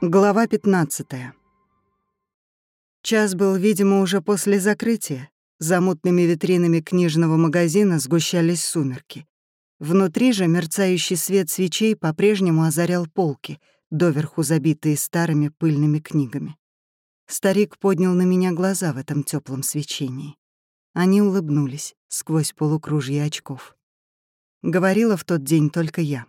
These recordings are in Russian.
Глава 15. Час был, видимо, уже после закрытия. За мутными витринами книжного магазина сгущались сумерки. Внутри же мерцающий свет свечей по-прежнему озарял полки, доверху забитые старыми пыльными книгами. Старик поднял на меня глаза в этом теплом свечении. Они улыбнулись сквозь полукружье очков. Говорила в тот день только я.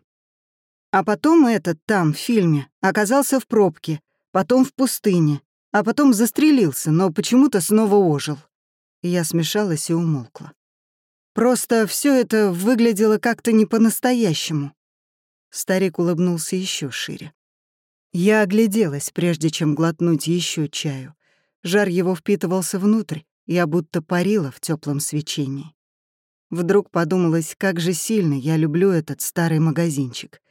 А потом этот там, в фильме, оказался в пробке, потом в пустыне, а потом застрелился, но почему-то снова ожил. Я смешалась и умолкла. Просто все это выглядело как-то не по-настоящему. Старик улыбнулся еще шире. Я огляделась, прежде чем глотнуть еще чаю. Жар его впитывался внутрь, я будто парила в теплом свечении. Вдруг подумалось, как же сильно я люблю этот старый магазинчик.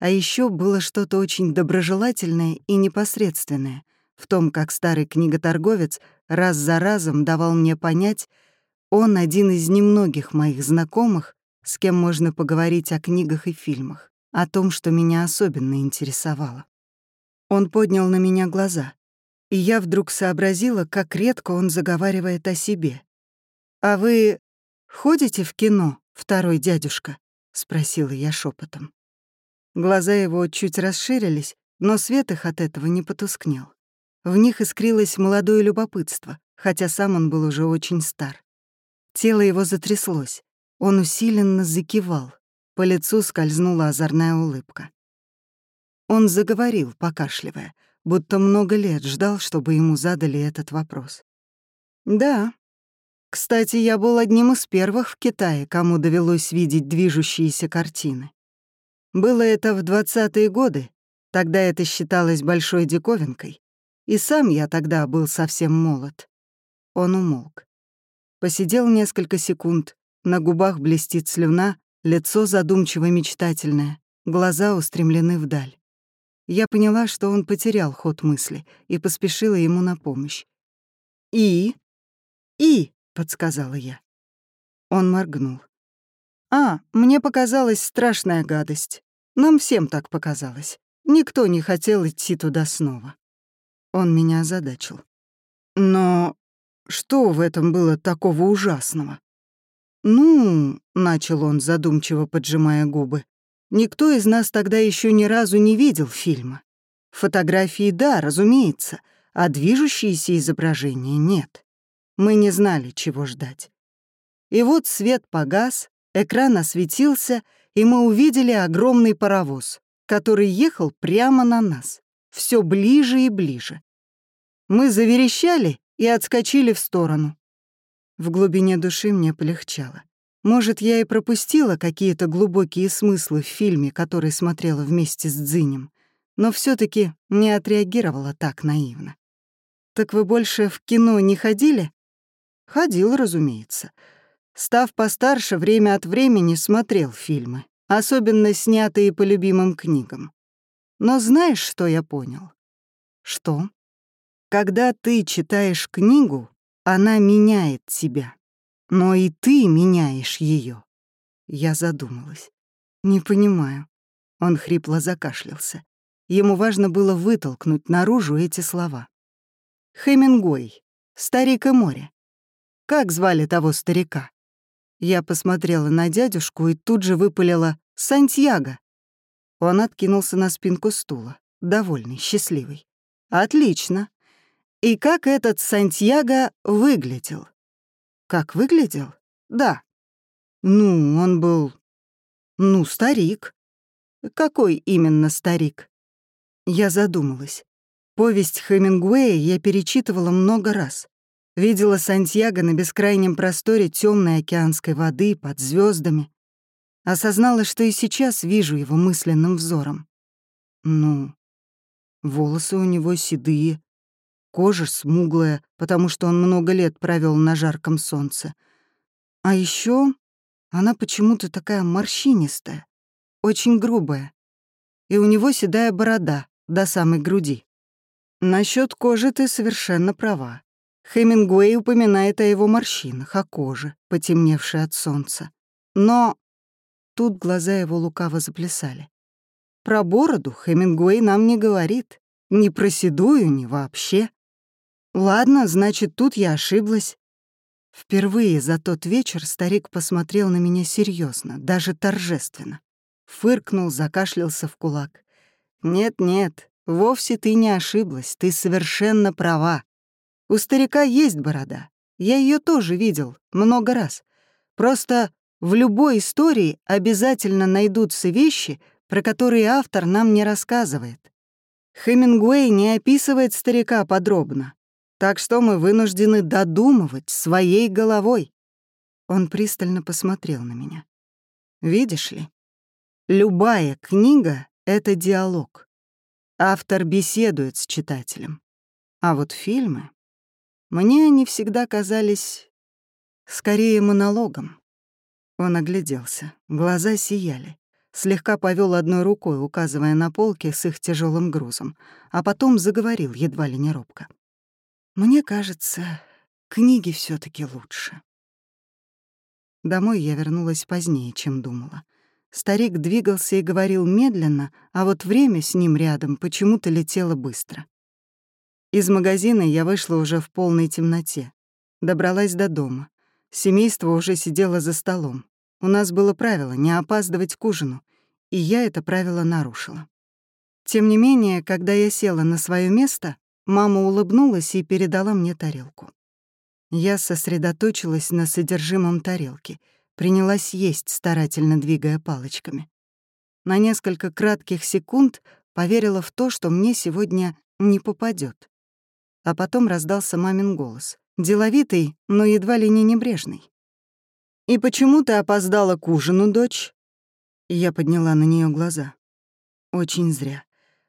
А еще было что-то очень доброжелательное и непосредственное в том, как старый книготорговец раз за разом давал мне понять, он один из немногих моих знакомых, с кем можно поговорить о книгах и фильмах, о том, что меня особенно интересовало. Он поднял на меня глаза, и я вдруг сообразила, как редко он заговаривает о себе. «А вы ходите в кино, второй дядюшка?» — спросила я шепотом. Глаза его чуть расширились, но свет их от этого не потускнел. В них искрилось молодое любопытство, хотя сам он был уже очень стар. Тело его затряслось, он усиленно закивал, по лицу скользнула озорная улыбка. Он заговорил, покашливая, будто много лет ждал, чтобы ему задали этот вопрос. «Да. Кстати, я был одним из первых в Китае, кому довелось видеть движущиеся картины. Было это в двадцатые годы, тогда это считалось большой диковинкой, и сам я тогда был совсем молод. Он умолк. Посидел несколько секунд, на губах блестит слюна, лицо задумчиво-мечтательное, глаза устремлены вдаль. Я поняла, что он потерял ход мысли, и поспешила ему на помощь. «И?» «И», — подсказала я. Он моргнул. «А, мне показалась страшная гадость. Нам всем так показалось. Никто не хотел идти туда снова. Он меня озадачил. Но что в этом было такого ужасного? «Ну», — начал он, задумчиво поджимая губы, «никто из нас тогда еще ни разу не видел фильма. Фотографии — да, разумеется, а движущиеся изображения — нет. Мы не знали, чего ждать. И вот свет погас, экран осветился, и мы увидели огромный паровоз, который ехал прямо на нас, все ближе и ближе. Мы заверещали и отскочили в сторону. В глубине души мне полегчало. Может, я и пропустила какие-то глубокие смыслы в фильме, который смотрела вместе с Дзинем, но все таки не отреагировала так наивно. «Так вы больше в кино не ходили?» «Ходил, разумеется. Став постарше, время от времени смотрел фильмы, особенно снятые по любимым книгам. Но знаешь, что я понял? Что? Когда ты читаешь книгу, она меняет тебя. Но и ты меняешь ее. Я задумалась. Не понимаю. Он хрипло закашлялся. Ему важно было вытолкнуть наружу эти слова. Хемингуэй, «Старик и море». Как звали того старика? Я посмотрела на дядюшку и тут же выпалила «Сантьяго». Он откинулся на спинку стула, довольный, счастливый. «Отлично. И как этот Сантьяго выглядел?» «Как выглядел?» «Да». «Ну, он был... ну, старик». «Какой именно старик?» Я задумалась. Повесть Хемингуэя я перечитывала много раз. Видела Сантьяго на бескрайнем просторе темной океанской воды под звездами. Осознала, что и сейчас вижу его мысленным взором. Ну, волосы у него седые, кожа смуглая, потому что он много лет провел на жарком солнце. А еще она почему-то такая морщинистая, очень грубая. И у него седая борода до самой груди. Насчет кожи ты совершенно права. Хемингуэй упоминает о его морщинах, о коже, потемневшей от солнца. Но тут глаза его лукаво заплясали. Про бороду Хемингуэй нам не говорит. Ни про седую, ни вообще. Ладно, значит, тут я ошиблась. Впервые за тот вечер старик посмотрел на меня серьезно, даже торжественно. Фыркнул, закашлялся в кулак. «Нет-нет, вовсе ты не ошиблась, ты совершенно права. У старика есть борода. Я ее тоже видел много раз. Просто в любой истории обязательно найдутся вещи, про которые автор нам не рассказывает. Хемингуэй не описывает старика подробно, так что мы вынуждены додумывать своей головой. Он пристально посмотрел на меня. Видишь ли, любая книга — это диалог. Автор беседует с читателем. А вот фильмы... Мне они всегда казались скорее монологом. Он огляделся, глаза сияли слегка повел одной рукой, указывая на полки с их тяжелым грузом, а потом заговорил едва ли не робко. «Мне кажется, книги все таки лучше». Домой я вернулась позднее, чем думала. Старик двигался и говорил медленно, а вот время с ним рядом почему-то летело быстро. Из магазина я вышла уже в полной темноте. Добралась до дома. Семейство уже сидело за столом. У нас было правило не опаздывать к ужину, и я это правило нарушила. Тем не менее, когда я села на свое место, мама улыбнулась и передала мне тарелку. Я сосредоточилась на содержимом тарелки, принялась есть, старательно двигая палочками. На несколько кратких секунд поверила в то, что мне сегодня не попадет. А потом раздался мамин голос, деловитый, но едва ли не небрежный. «И почему ты опоздала к ужину, дочь?» Я подняла на нее глаза. Очень зря.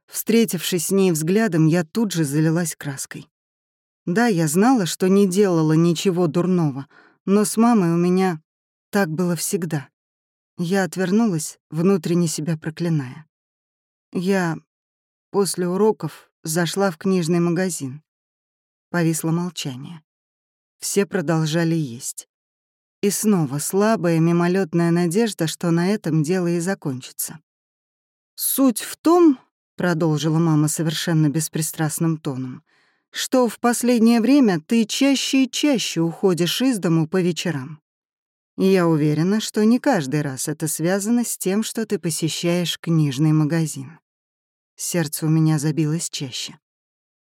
Встретившись с ней взглядом, я тут же залилась краской. Да, я знала, что не делала ничего дурного, но с мамой у меня так было всегда. Я отвернулась, внутренне себя проклиная. Я после уроков зашла в книжный магазин. Повисло молчание. Все продолжали есть. И снова слабая мимолетная надежда, что на этом дело и закончится. «Суть в том, — продолжила мама совершенно беспристрастным тоном, — что в последнее время ты чаще и чаще уходишь из дому по вечерам. Я уверена, что не каждый раз это связано с тем, что ты посещаешь книжный магазин. Сердце у меня забилось чаще.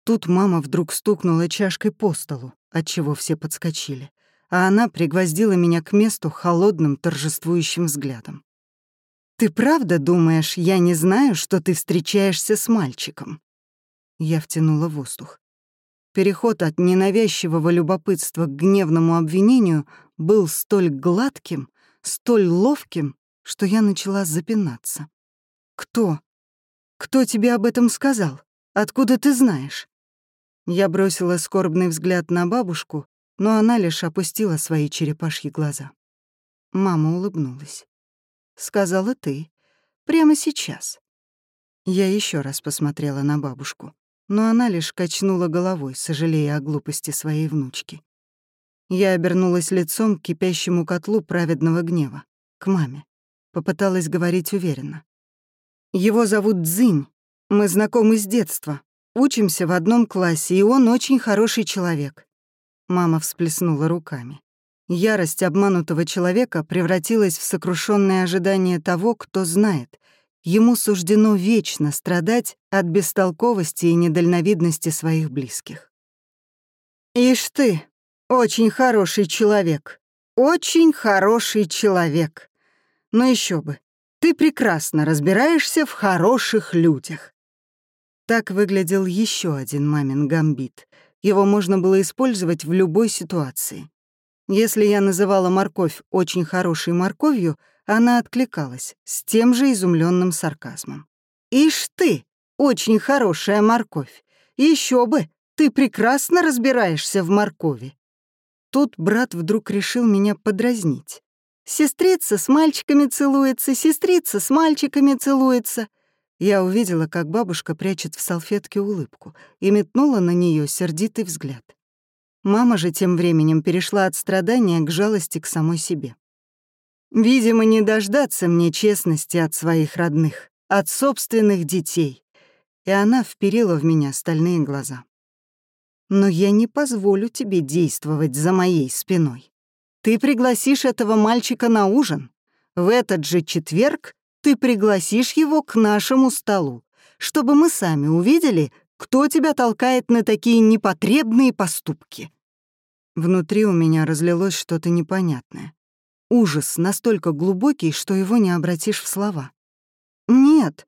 Тут мама вдруг стукнула чашкой по столу, отчего все подскочили а она пригвоздила меня к месту холодным торжествующим взглядом. «Ты правда думаешь, я не знаю, что ты встречаешься с мальчиком?» Я втянула воздух. Переход от ненавязчивого любопытства к гневному обвинению был столь гладким, столь ловким, что я начала запинаться. «Кто? Кто тебе об этом сказал? Откуда ты знаешь?» Я бросила скорбный взгляд на бабушку но она лишь опустила свои черепашьи глаза. Мама улыбнулась. «Сказала ты. Прямо сейчас». Я еще раз посмотрела на бабушку, но она лишь качнула головой, сожалея о глупости своей внучки. Я обернулась лицом к кипящему котлу праведного гнева, к маме. Попыталась говорить уверенно. «Его зовут Дзинь. Мы знакомы с детства. Учимся в одном классе, и он очень хороший человек. Мама всплеснула руками. Ярость обманутого человека превратилась в сокрушенное ожидание того, кто знает. Ему суждено вечно страдать от бестолковости и недальновидности своих близких. «Ишь ты, очень хороший человек, очень хороший человек. Но еще бы, ты прекрасно разбираешься в хороших людях». Так выглядел еще один мамин гамбит — его можно было использовать в любой ситуации. Если я называла морковь очень хорошей морковью, она откликалась с тем же изумленным сарказмом. «Ишь ты, очень хорошая морковь! Еще бы, ты прекрасно разбираешься в моркови!» Тут брат вдруг решил меня подразнить. «Сестрица с мальчиками целуется, сестрица с мальчиками целуется. Я увидела, как бабушка прячет в салфетке улыбку и метнула на нее сердитый взгляд. Мама же тем временем перешла от страдания к жалости к самой себе. Видимо, не дождаться мне честности от своих родных, от собственных детей. И она вперила в меня стальные глаза. Но я не позволю тебе действовать за моей спиной. Ты пригласишь этого мальчика на ужин. В этот же четверг ты пригласишь его к нашему столу, чтобы мы сами увидели, кто тебя толкает на такие непотребные поступки. Внутри у меня разлилось что-то непонятное. Ужас настолько глубокий, что его не обратишь в слова. Нет,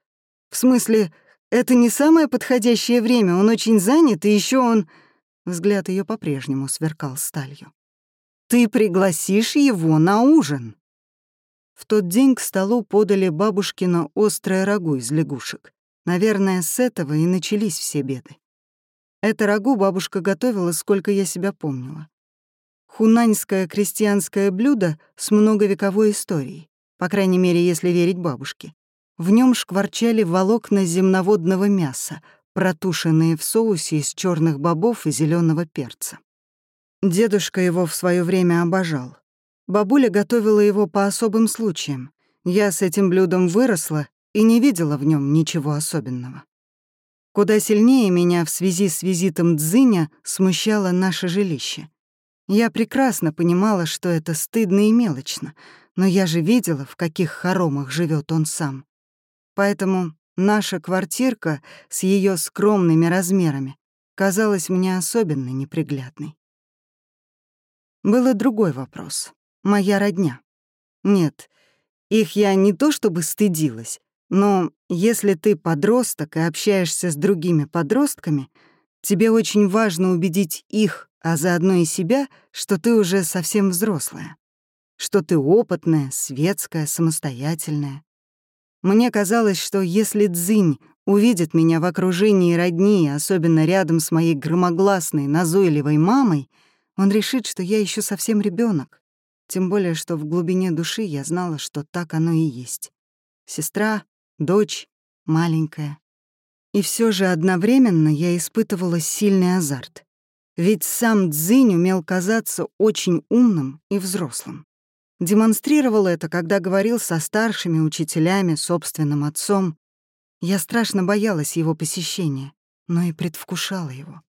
в смысле, это не самое подходящее время, он очень занят, и еще он... Взгляд ее по-прежнему сверкал сталью. «Ты пригласишь его на ужин!» В тот день к столу подали бабушкино острое рагу из лягушек. Наверное, с этого и начались все беды. Это рагу бабушка готовила, сколько я себя помнила. Хунаньское крестьянское блюдо с многовековой историей, по крайней мере, если верить бабушке. В нем шкварчали волокна земноводного мяса, протушенные в соусе из черных бобов и зеленого перца. Дедушка его в свое время обожал. Бабуля готовила его по особым случаям. Я с этим блюдом выросла и не видела в нем ничего особенного. Куда сильнее меня в связи с визитом Дзыня смущало наше жилище. Я прекрасно понимала, что это стыдно и мелочно, но я же видела, в каких хоромах живет он сам. Поэтому наша квартирка с ее скромными размерами казалась мне особенно неприглядной. Был и другой вопрос моя родня. Нет, их я не то чтобы стыдилась, но если ты подросток и общаешься с другими подростками, тебе очень важно убедить их, а заодно и себя, что ты уже совсем взрослая, что ты опытная, светская, самостоятельная. Мне казалось, что если Дзинь увидит меня в окружении родни, особенно рядом с моей громогласной, назойливой мамой, он решит, что я еще совсем ребенок. Тем более, что в глубине души я знала, что так оно и есть. Сестра, дочь, маленькая. И все же одновременно я испытывала сильный азарт. Ведь сам Цзинь умел казаться очень умным и взрослым. Демонстрировал это, когда говорил со старшими учителями, собственным отцом. Я страшно боялась его посещения, но и предвкушала его.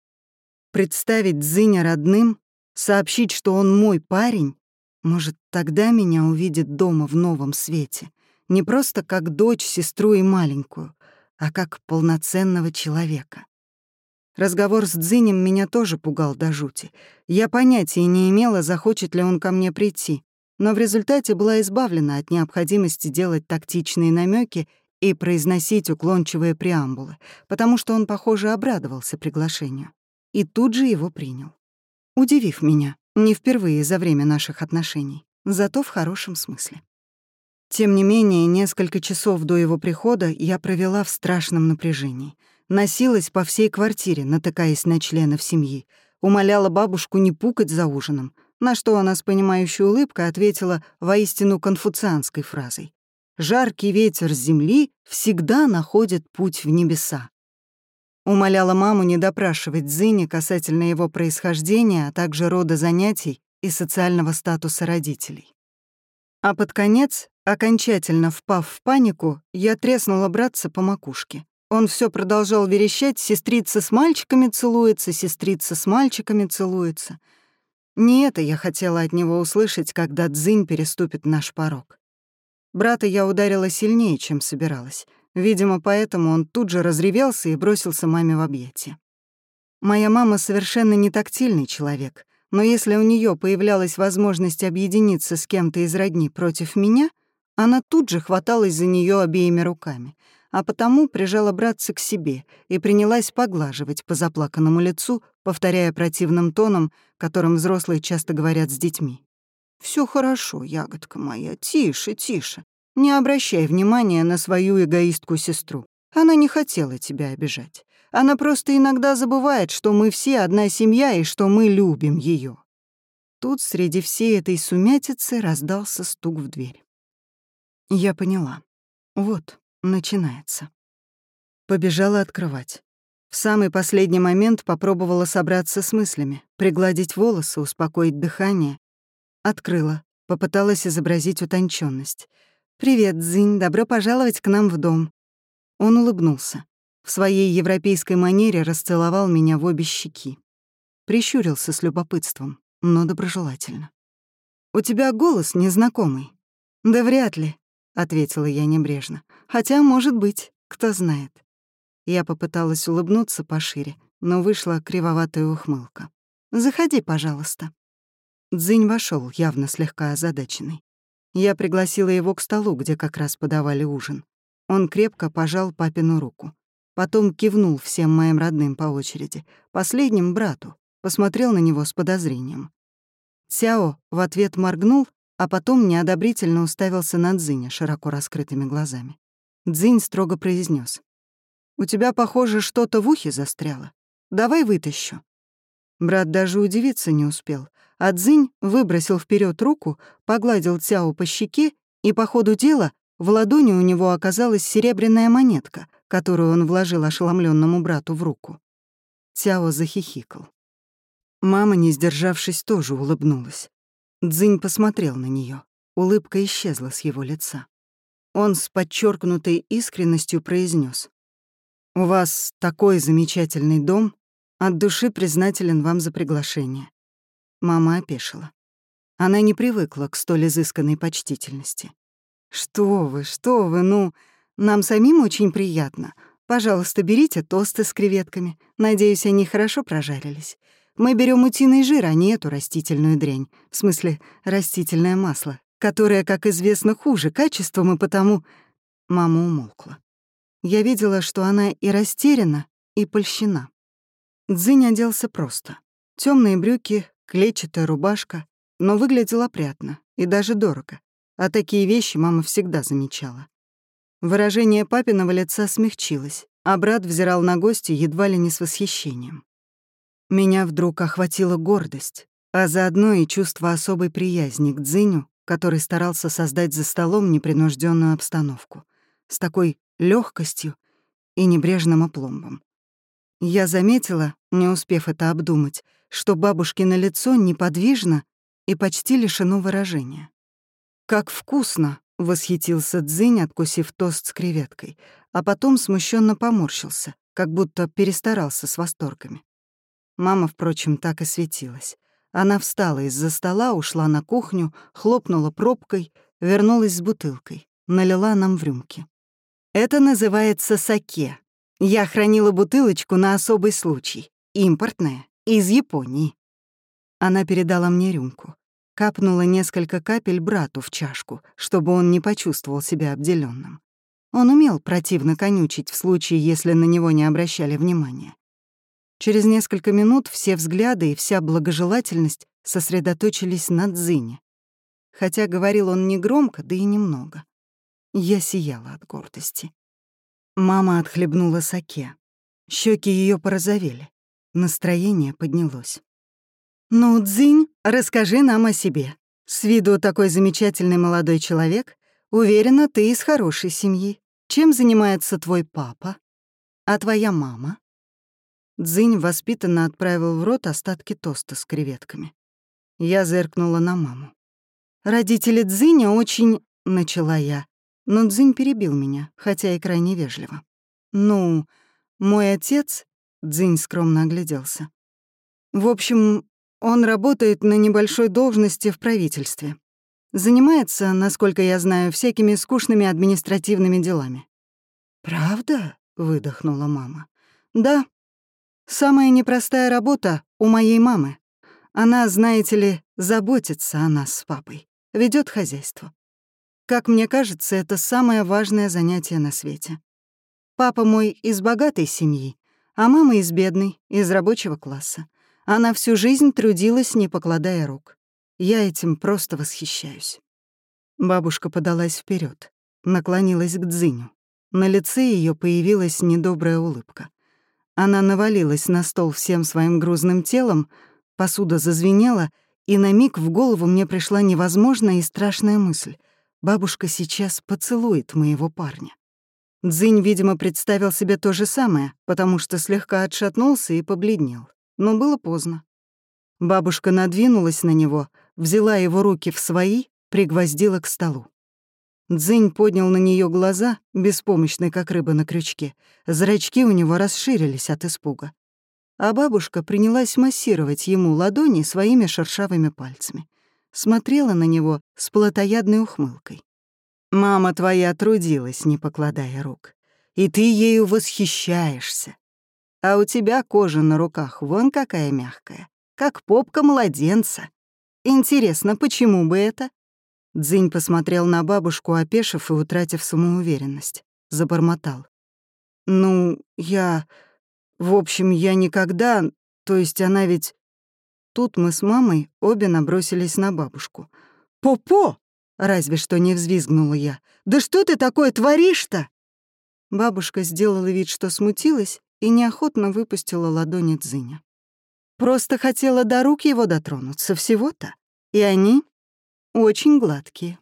Представить Цзиня родным, сообщить, что он мой парень, может, тогда меня увидит дома в новом свете. Не просто как дочь, сестру и маленькую, а как полноценного человека. Разговор с Дзинем меня тоже пугал до жути. Я понятия не имела, захочет ли он ко мне прийти, но в результате была избавлена от необходимости делать тактичные намеки и произносить уклончивые преамбулы, потому что он, похоже, обрадовался приглашению. И тут же его принял. Удивив меня. Не впервые за время наших отношений, зато в хорошем смысле. Тем не менее, несколько часов до его прихода я провела в страшном напряжении. Носилась по всей квартире, натыкаясь на членов семьи. Умоляла бабушку не пукать за ужином, на что она с понимающей улыбкой ответила воистину конфуцианской фразой. «Жаркий ветер с земли всегда находит путь в небеса. Умоляла маму не допрашивать Зыни касательно его происхождения, а также рода занятий и социального статуса родителей. А под конец, окончательно впав в панику, я треснула братца по макушке. Он все продолжал верещать, сестрица с мальчиками целуется, сестрица с мальчиками целуется. Не это я хотела от него услышать, когда Дзынь переступит наш порог. Брата я ударила сильнее, чем собиралась — Видимо, поэтому он тут же разревелся и бросился маме в объятия. Моя мама совершенно не тактильный человек, но если у нее появлялась возможность объединиться с кем-то из родни против меня, она тут же хваталась за нее обеими руками, а потому прижала братца к себе и принялась поглаживать по заплаканному лицу, повторяя противным тоном, которым взрослые часто говорят с детьми. Все хорошо, ягодка моя, тише, тише. Не обращай внимания на свою эгоистку-сестру. Она не хотела тебя обижать. Она просто иногда забывает, что мы все одна семья и что мы любим ее. Тут среди всей этой сумятицы раздался стук в дверь. Я поняла. Вот, начинается. Побежала открывать. В самый последний момент попробовала собраться с мыслями, пригладить волосы, успокоить дыхание. Открыла, попыталась изобразить утонченность. «Привет, Дзинь, добро пожаловать к нам в дом». Он улыбнулся. В своей европейской манере расцеловал меня в обе щеки. Прищурился с любопытством, но доброжелательно. «У тебя голос незнакомый». «Да вряд ли», — ответила я небрежно. «Хотя, может быть, кто знает». Я попыталась улыбнуться пошире, но вышла кривоватая ухмылка. «Заходи, пожалуйста». Дзинь вошел, явно слегка озадаченный. Я пригласила его к столу, где как раз подавали ужин. Он крепко пожал папину руку. Потом кивнул всем моим родным по очереди, последним — брату, посмотрел на него с подозрением. Сяо в ответ моргнул, а потом неодобрительно уставился на Дзиня широко раскрытыми глазами. Дзинь строго произнес: «У тебя, похоже, что-то в ухе застряло. Давай вытащу». Брат даже удивиться не успел, а Дзинь выбросил вперед руку, погладил Цяо по щеке, и по ходу дела в ладони у него оказалась серебряная монетка, которую он вложил ошеломленному брату в руку. Цяо захихикал. Мама, не сдержавшись, тоже улыбнулась. Дзинь посмотрел на нее. Улыбка исчезла с его лица. Он с подчеркнутой искренностью произнес: «У вас такой замечательный дом. От души признателен вам за приглашение». Мама опешила. Она не привыкла к столь изысканной почтительности. «Что вы, что вы, ну, нам самим очень приятно. Пожалуйста, берите тосты с креветками. Надеюсь, они хорошо прожарились. Мы берем утиный жир, а не эту растительную дрянь. В смысле, растительное масло, которое, как известно, хуже качеством, и потому...» Мама умолкла. Я видела, что она и растеряна, и польщена. Дзинь оделся просто. темные брюки, клетчатая рубашка, но выглядел опрятно и даже дорого. А такие вещи мама всегда замечала. Выражение папиного лица смягчилось, а брат взирал на гостя едва ли не с восхищением. Меня вдруг охватила гордость, а заодно и чувство особой приязни к Дзиню, который старался создать за столом непринужденную обстановку, с такой легкостью и небрежным опломбом. Я заметила, не успев это обдумать, что бабушкино лицо неподвижно и почти лишено выражения. «Как вкусно!» — восхитился Дзинь, откусив тост с креветкой, а потом смущенно поморщился, как будто перестарался с восторгами. Мама, впрочем, так и светилась. Она встала из-за стола, ушла на кухню, хлопнула пробкой, вернулась с бутылкой, налила нам в рюмки. «Это называется саке. Я хранила бутылочку на особый случай. Импортная, из Японии». Она передала мне рюмку. Капнула несколько капель брату в чашку, чтобы он не почувствовал себя обделенным. Он умел противно конючить в случае, если на него не обращали внимания. Через несколько минут все взгляды и вся благожелательность сосредоточились на Дзине. Хотя говорил он негромко, да и немного. Я сияла от гордости. Мама отхлебнула саке. Щеки ее порозовели. Настроение поднялось. «Ну, Дзинь, расскажи нам о себе. С виду такой замечательный молодой человек. Уверена, ты из хорошей семьи. Чем занимается твой папа? А твоя мама?» Дзинь воспитанно отправил в рот остатки тоста с креветками. Я зыркнула на маму. «Родители Дзиня очень...» — начала я. Но Дзинь перебил меня, хотя и крайне вежливо. «Ну, мой отец...» — Дзинь скромно огляделся. «В общем, он работает на небольшой должности в правительстве. Занимается, насколько я знаю, всякими скучными административными делами». «Правда?» — выдохнула мама. «Да. Самая непростая работа у моей мамы. Она, знаете ли, заботится о нас с папой, ведет хозяйство. Как мне кажется, это самое важное занятие на свете. Папа мой из богатой семьи, а мама из бедной, из рабочего класса. Она всю жизнь трудилась, не покладая рук. Я этим просто восхищаюсь. Бабушка подалась вперед, наклонилась к Дзиню. На лице ее появилась недобрая улыбка. Она навалилась на стол всем своим грузным телом, посуда зазвенела, и на миг в голову мне пришла невозможная и страшная мысль. Бабушка сейчас поцелует моего парня. Дзынь, видимо, представил себе то же самое, потому что слегка отшатнулся и побледнел. Но было поздно. Бабушка надвинулась на него, взяла его руки в свои, пригвоздила к столу. Дзынь поднял на нее глаза, беспомощный, как рыба на крючке. Зрачки у него расширились от испуга. А бабушка принялась массировать ему ладони своими шершавыми пальцами. Смотрела на него с плотоядной ухмылкой. «Мама твоя трудилась, не покладая рук, и ты ею восхищаешься. А у тебя кожа на руках вон какая мягкая как попка младенца. Интересно, почему бы это? Дзинь посмотрел на бабушку, опешив и утратив самоуверенность. Забормотал. «Ну, я... В общем, я никогда... То есть она ведь...» Тут мы с мамой обе набросились на бабушку. «По-по!» — разве что не взвизгнула я. «Да что ты такое творишь-то?» Бабушка сделала вид, что смутилась, и неохотно выпустила ладони Дзиня. Просто хотела до рук его дотронуться, всего-то. И они очень гладкие.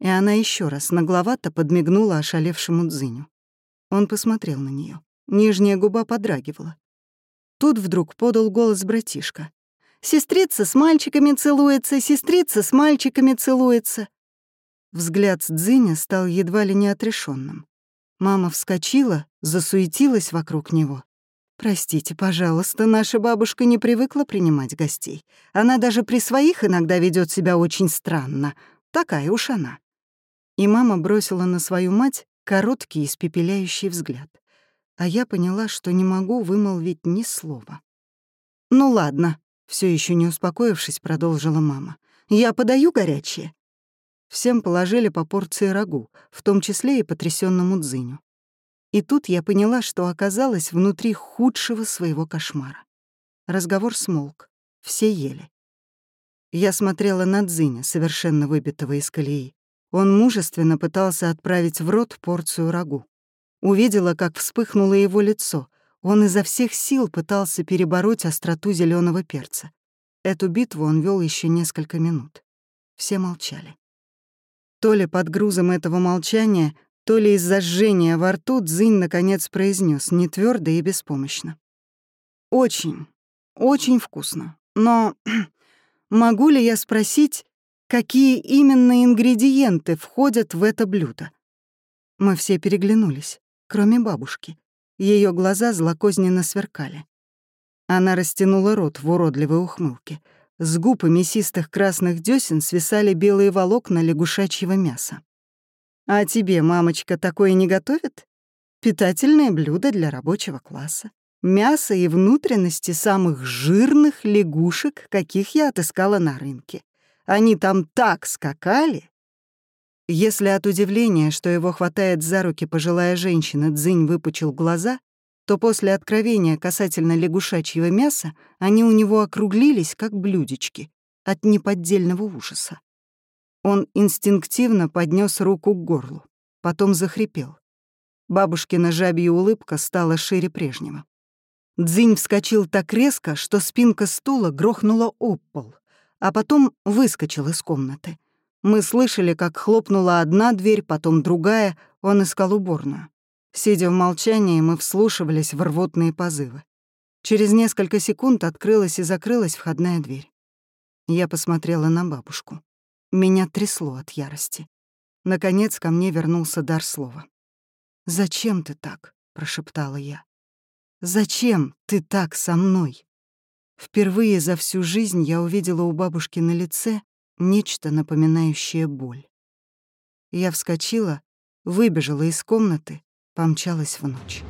И она еще раз нагловато подмигнула ошалевшему Дзыню. Он посмотрел на нее. Нижняя губа подрагивала. Тут вдруг подал голос братишка. «Сестрица с мальчиками целуется, сестрица с мальчиками целуется». Взгляд Дзыня стал едва ли не отрешенным. Мама вскочила, засуетилась вокруг него. «Простите, пожалуйста, наша бабушка не привыкла принимать гостей. Она даже при своих иногда ведет себя очень странно. Такая уж она». И мама бросила на свою мать короткий испепеляющий взгляд. А я поняла, что не могу вымолвить ни слова. «Ну ладно», — все еще не успокоившись, продолжила мама. «Я подаю горячее». Всем положили по порции рагу, в том числе и потрясенному Дзыню. И тут я поняла, что оказалась внутри худшего своего кошмара. Разговор смолк. Все ели. Я смотрела на Дзиня, совершенно выбитого из колеи. Он мужественно пытался отправить в рот порцию рагу. Увидела, как вспыхнуло его лицо. Он изо всех сил пытался перебороть остроту зеленого перца. Эту битву он вел еще несколько минут. Все молчали. То ли под грузом этого молчания то ли из-за жжения во рту Дзинь наконец произнес не твердо и беспомощно. «Очень, очень вкусно. Но могу ли я спросить, какие именно ингредиенты входят в это блюдо?» Мы все переглянулись, кроме бабушки. Ее глаза злокозненно сверкали. Она растянула рот в уродливой ухмылке. С губ и мясистых красных десен свисали белые волокна лягушачьего мяса. А тебе, мамочка, такое не готовит? Питательное блюдо для рабочего класса. Мясо и внутренности самых жирных лягушек, каких я отыскала на рынке. Они там так скакали. Если от удивления, что его хватает за руки пожилая женщина, Дзынь выпучил глаза, то после откровения касательно лягушачьего мяса они у него округлились, как блюдечки, от неподдельного ужаса. Он инстинктивно поднес руку к горлу, потом захрипел. Бабушкина жабья улыбка стала шире прежнего. Дзинь вскочил так резко, что спинка стула грохнула об пол, а потом выскочил из комнаты. Мы слышали, как хлопнула одна дверь, потом другая, он искал уборную. Сидя в молчании, мы вслушивались в рвотные позывы. Через несколько секунд открылась и закрылась входная дверь. Я посмотрела на бабушку. Меня трясло от ярости. Наконец ко мне вернулся дар слова. «Зачем ты так?» — прошептала я. «Зачем ты так со мной?» Впервые за всю жизнь я увидела у бабушки на лице нечто напоминающее боль. Я вскочила, выбежала из комнаты, помчалась в ночь.